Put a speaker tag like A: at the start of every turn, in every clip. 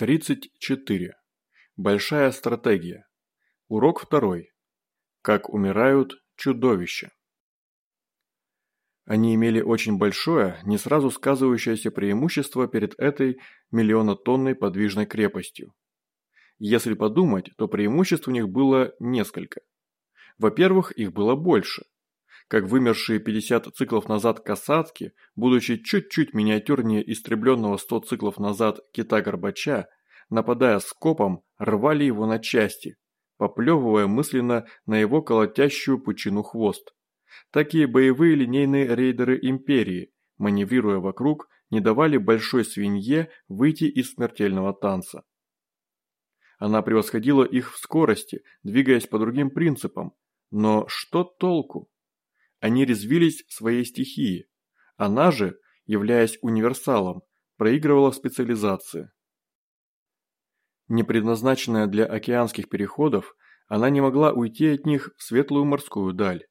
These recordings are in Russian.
A: 34. Большая стратегия. Урок второй. Как умирают чудовища. Они имели очень большое, не сразу сказывающееся преимущество перед этой миллионотонной подвижной крепостью. Если подумать, то преимуществ у них было несколько. Во-первых, их было больше. Как вымершие 50 циклов назад касатки, будучи чуть-чуть миниатюрнее истребленного 100 циклов назад кита-горбача, нападая скопом, рвали его на части, поплевывая мысленно на его колотящую пучину хвост. Такие боевые линейные рейдеры Империи, маневрируя вокруг, не давали большой свинье выйти из смертельного танца. Она превосходила их в скорости, двигаясь по другим принципам. Но что толку? Они резвились в своей стихии. Она же, являясь универсалом, проигрывала в специализации. Не предназначенная для океанских переходов, она не могла уйти от них в светлую морскую даль.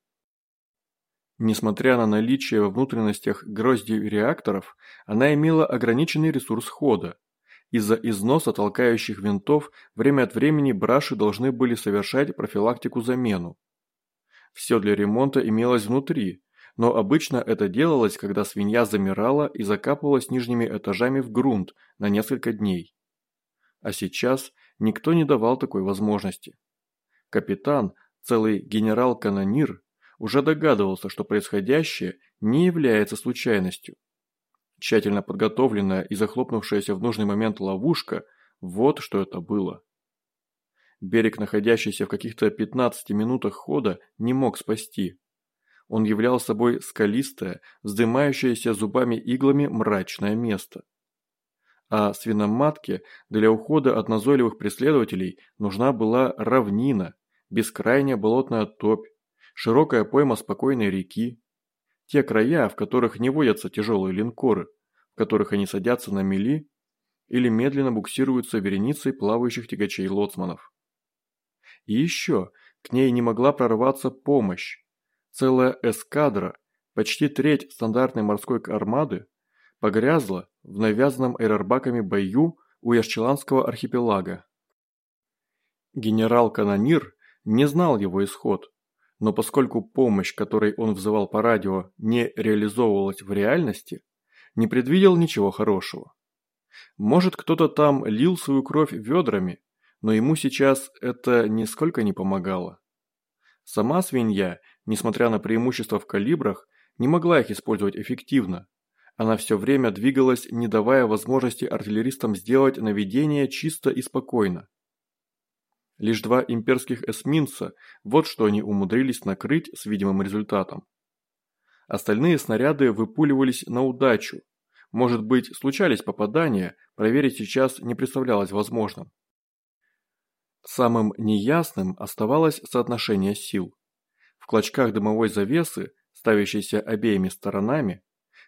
A: Несмотря на наличие во внутренностях грозди реакторов, она имела ограниченный ресурс хода. Из-за износа толкающих винтов время от времени браши должны были совершать профилактику-замену. Все для ремонта имелось внутри, но обычно это делалось, когда свинья замирала и закапывалась нижними этажами в грунт на несколько дней. А сейчас никто не давал такой возможности. Капитан, целый генерал-канонир, уже догадывался, что происходящее не является случайностью. Тщательно подготовленная и захлопнувшаяся в нужный момент ловушка – вот что это было. Берег, находящийся в каких-то 15 минутах хода, не мог спасти. Он являл собой скалистое, вздымающееся зубами-иглами мрачное место. А свиноматке для ухода от назойливых преследователей нужна была равнина, бескрайняя болотная топь, широкая пойма спокойной реки. Те края, в которых не водятся тяжелые линкоры, в которых они садятся на мели или медленно буксируются вереницей плавающих тягачей лоцманов. И еще, к ней не могла прорваться помощь. Целая эскадра, почти треть стандартной морской армады, погрязла в навязанном аэробаками бою у Яшчеланского архипелага. Генерал-канонир не знал его исход, но поскольку помощь, которой он взывал по радио, не реализовывалась в реальности, не предвидел ничего хорошего. Может, кто-то там лил свою кровь ведрами, но ему сейчас это нисколько не помогало. Сама свинья, несмотря на преимущества в калибрах, не могла их использовать эффективно. Она все время двигалась, не давая возможности артиллеристам сделать наведение чисто и спокойно. Лишь два имперских эсминца, вот что они умудрились накрыть с видимым результатом. Остальные снаряды выпуливались на удачу. Может быть, случались попадания, проверить сейчас не представлялось возможным. Самым неясным оставалось соотношение сил. В клочках дымовой завесы, ставящейся обеими сторонами,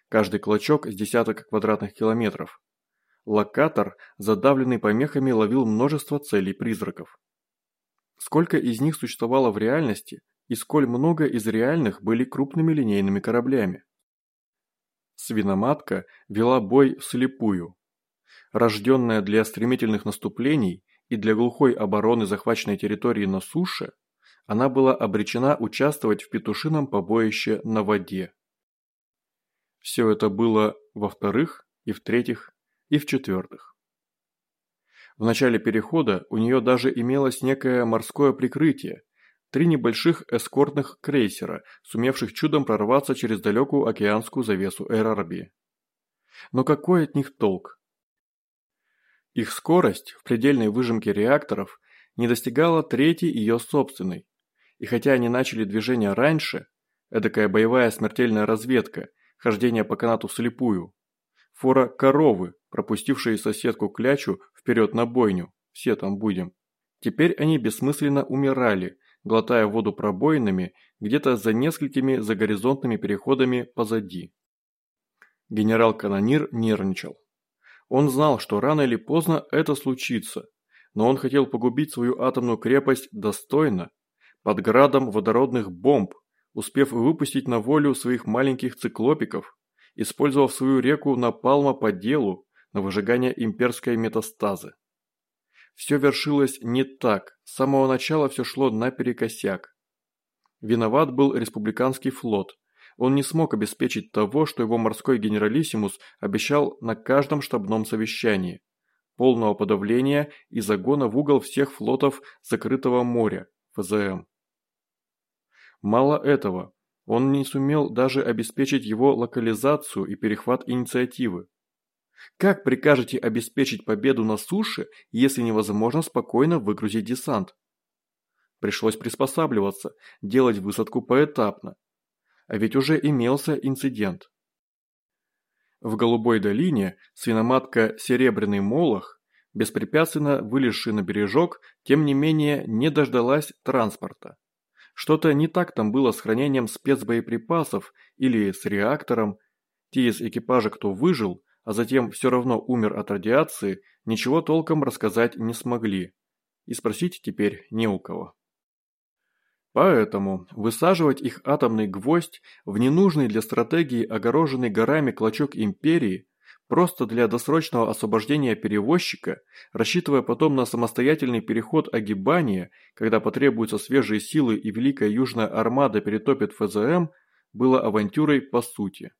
A: каждый клочок с десяток квадратных километров, локатор, задавленный помехами, ловил множество целей-призраков. Сколько из них существовало в реальности и сколь много из реальных были крупными линейными кораблями. Свиноматка вела бой вслепую. Рожденная для стремительных наступлений, и для глухой обороны захваченной территории на суше она была обречена участвовать в петушином побоище на воде. Все это было во-вторых, и в-третьих, и в-четвертых. В начале перехода у нее даже имелось некое морское прикрытие, три небольших эскортных крейсера, сумевших чудом прорваться через далекую океанскую завесу Эрарби. Но какой от них толк? Их скорость в предельной выжимке реакторов не достигала трети ее собственной. И хотя они начали движение раньше, эдакая боевая смертельная разведка, хождение по канату слепую, фора коровы, пропустившие соседку клячу вперед на бойню, все там будем. Теперь они бессмысленно умирали, глотая воду пробоинами где-то за несколькими загоризонтными переходами позади. Генерал-канонир нервничал. Он знал, что рано или поздно это случится, но он хотел погубить свою атомную крепость достойно, под градом водородных бомб, успев выпустить на волю своих маленьких циклопиков, использовав свою реку Напалма по делу на выжигание имперской метастазы. все вершилось не так, с самого начала все шло наперекосяк. Виноват был республиканский флот. Он не смог обеспечить того, что его морской генералиссимус обещал на каждом штабном совещании. Полного подавления и загона в угол всех флотов закрытого моря, ФЗМ. Мало этого, он не сумел даже обеспечить его локализацию и перехват инициативы. Как прикажете обеспечить победу на суше, если невозможно спокойно выгрузить десант? Пришлось приспосабливаться, делать высадку поэтапно. А ведь уже имелся инцидент. В Голубой долине свиноматка Серебряный Молох, беспрепятственно вылезший на бережок, тем не менее не дождалась транспорта. Что-то не так там было с хранением спецбоеприпасов или с реактором. Те из экипажа, кто выжил, а затем все равно умер от радиации, ничего толком рассказать не смогли. И спросить теперь не у кого. Поэтому высаживать их атомный гвоздь в ненужный для стратегии огороженный горами клочок империи просто для досрочного освобождения перевозчика, рассчитывая потом на самостоятельный переход огибания, когда потребуются свежие силы и Великая Южная Армада перетопит ФЗМ, было авантюрой по сути.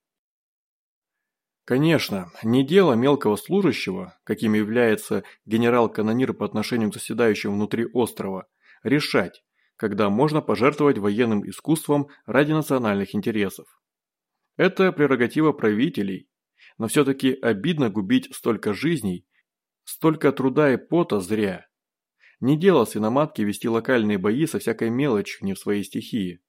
A: Конечно, не дело мелкого служащего, каким является генерал-канонир по отношению к заседающим внутри острова, решать, когда можно пожертвовать военным искусством ради национальных интересов. Это прерогатива правителей, но все-таки обидно губить столько жизней, столько труда и пота зря. Не дело свиноматки вести локальные бои со всякой мелочью не в своей стихии.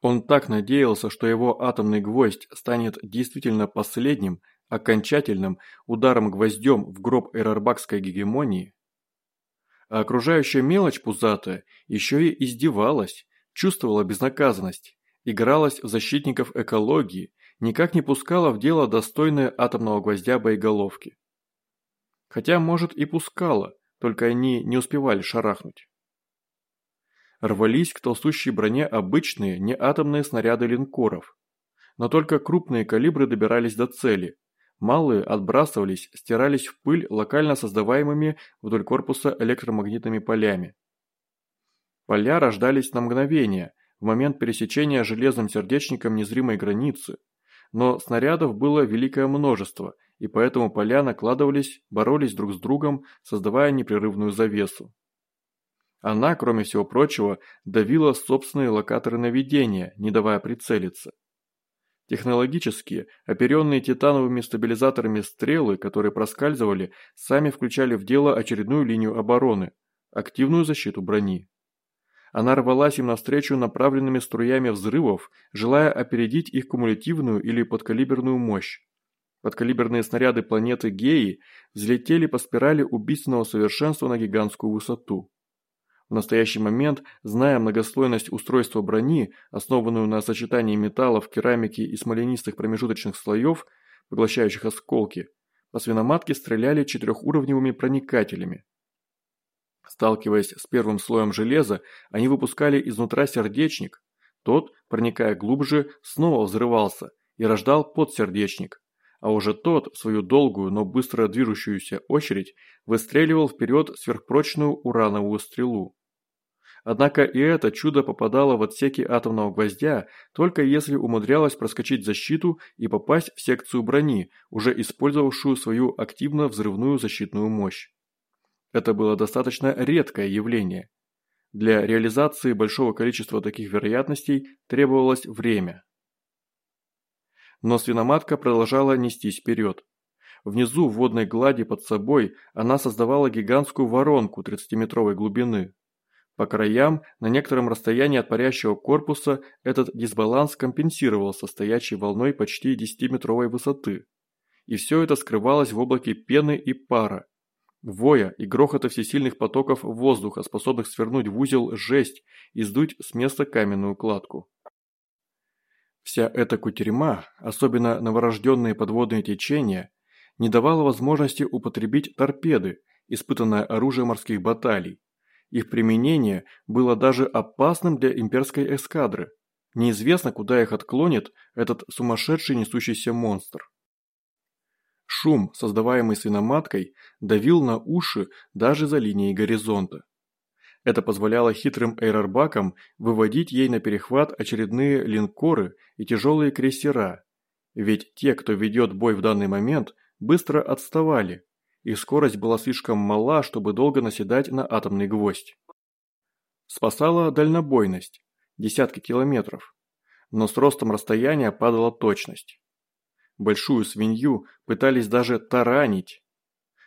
A: Он так надеялся, что его атомный гвоздь станет действительно последним, окончательным ударом-гвоздем в гроб эрарбакской гегемонии. А окружающая мелочь пузатая еще и издевалась, чувствовала безнаказанность, игралась в защитников экологии, никак не пускала в дело достойные атомного гвоздя боеголовки. Хотя, может, и пускала, только они не успевали шарахнуть рвались к толстущей броне обычные, не атомные снаряды линкоров. Но только крупные калибры добирались до цели. Малые отбрасывались, стирались в пыль локально создаваемыми вдоль корпуса электромагнитными полями. Поля рождались на мгновение, в момент пересечения железным сердечником незримой границы. Но снарядов было великое множество, и поэтому поля накладывались, боролись друг с другом, создавая непрерывную завесу. Она, кроме всего прочего, давила собственные локаторы наведения, не давая прицелиться. Технологические, оперенные титановыми стабилизаторами стрелы, которые проскальзывали, сами включали в дело очередную линию обороны – активную защиту брони. Она рвалась им навстречу направленными струями взрывов, желая опередить их кумулятивную или подкалиберную мощь. Подкалиберные снаряды планеты Геи взлетели по спирали убийственного совершенства на гигантскую высоту. В настоящий момент, зная многослойность устройства брони, основанную на сочетании металлов, керамики и смоленистых промежуточных слоев, поглощающих осколки, по свиноматке стреляли четырехуровневыми проникателями. Сталкиваясь с первым слоем железа, они выпускали изнутра сердечник. Тот, проникая глубже, снова взрывался и рождал подсердечник. А уже тот, в свою долгую, но быстро движущуюся очередь, выстреливал вперед сверхпрочную урановую стрелу. Однако и это чудо попадало в отсеки атомного гвоздя, только если умудрялось проскочить защиту и попасть в секцию брони, уже использовавшую свою активно взрывную защитную мощь. Это было достаточно редкое явление. Для реализации большого количества таких вероятностей требовалось время. Но свиноматка продолжала нестись вперед. Внизу в водной глади под собой она создавала гигантскую воронку 30-метровой глубины. По краям, на некотором расстоянии от парящего корпуса, этот дисбаланс компенсировался стоячей волной почти 10-метровой высоты. И все это скрывалось в облаке пены и пара. Воя и грохота всесильных потоков воздуха, способных свернуть в узел жесть и сдуть с места каменную кладку. Вся эта кутерьма, особенно новорожденные подводные течения, не давала возможности употребить торпеды, испытанное оружие морских баталий, их применение было даже опасным для имперской эскадры. Неизвестно, куда их отклонит этот сумасшедший несущийся монстр. Шум, создаваемый свиноматкой, давил на уши даже за линией горизонта. Это позволяло хитрым эйрорбакам выводить ей на перехват очередные линкоры и тяжелые крейсера, ведь те, кто ведет бой в данный момент, быстро отставали, и скорость была слишком мала, чтобы долго наседать на атомный гвоздь. Спасала дальнобойность – десятки километров, но с ростом расстояния падала точность. Большую свинью пытались даже таранить.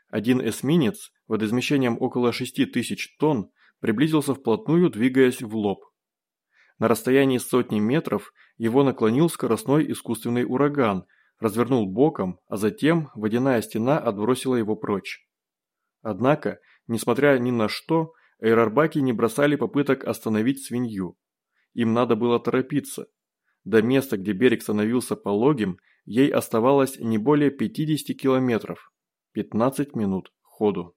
A: Один эсминец, водоизмещением около 6 тысяч тонн, приблизился вплотную, двигаясь в лоб. На расстоянии сотни метров его наклонил скоростной искусственный ураган, развернул боком, а затем водяная стена отбросила его прочь. Однако, несмотря ни на что, эйрорбаки не бросали попыток остановить свинью. Им надо было торопиться. До места, где берег становился пологим, ей оставалось не более 50 километров. 15 минут ходу.